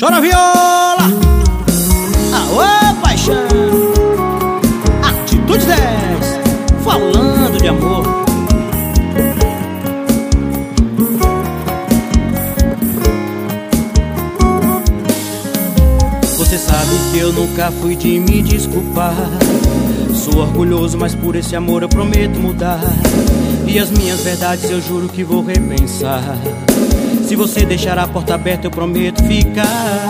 Chora viola! Aô paixão! Atitude 10 Falando de amor. Você sabe que eu nunca fui de me desculpar. Sou orgulhoso, mas por esse amor eu prometo mudar E as minhas verdades eu juro que vou repensar se você deixar a porta aberta, eu prometo ficar.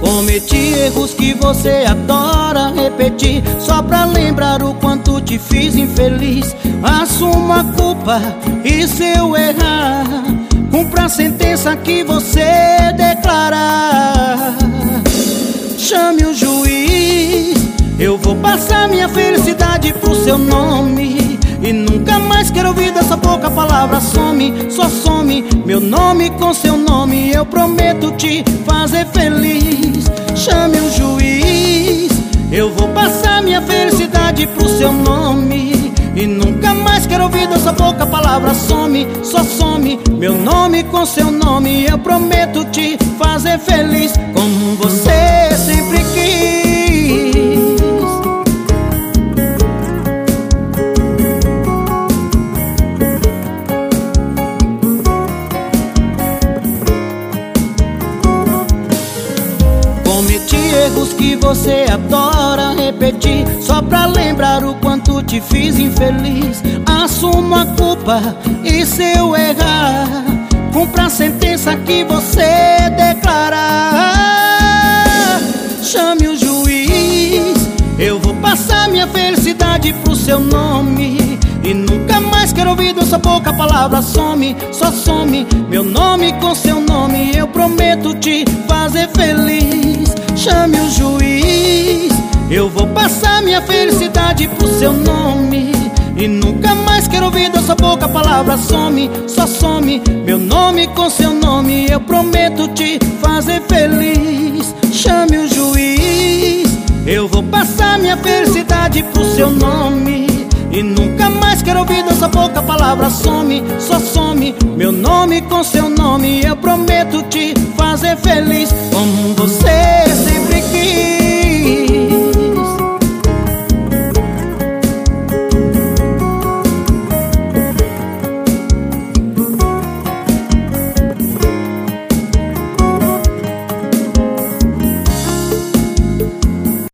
Cometi erros que você adora repetir, só pra lembrar o quanto te fiz infeliz. Assuma a culpa e se eu errar, cumpra a sentença que você declarar. Chame o juiz, eu vou passar minha felicidade pro seu nome. Palavra Some, só some. Meu nome com seu nome Eu prometo te fazer feliz. Chame o juiz Eu vou passar minha felicidade pro seu nome. E nunca mais quero ouvir dessa pouca palavra Some, só some. Meu nome com seu nome Eu prometo te fazer feliz. Como você erros que você adora repetir Só pra lembrar o quanto te fiz infeliz. Assumo a culpa e se eu errar Cumpra a sentença que você declarar Chame o juiz Eu vou passar minha felicidade pro seu nome. E nunca mais quero ouvir dessa pouca palavra Some, só some Meu nome com seu nome. Eu prometo te fazer feliz Chame o juiz. Eu vou passar minha felicidade pro seu nome. E nunca mais quero ouvir dessa boca palavra Some, só some. Meu nome com seu nome Eu prometo te fazer feliz. Chame o juiz. Eu vou passar minha felicidade pro seu nome. E nunca mais quero ouvir dessa boca palavra Some, só nome com seu nome Eu prometo te fazer feliz. Como você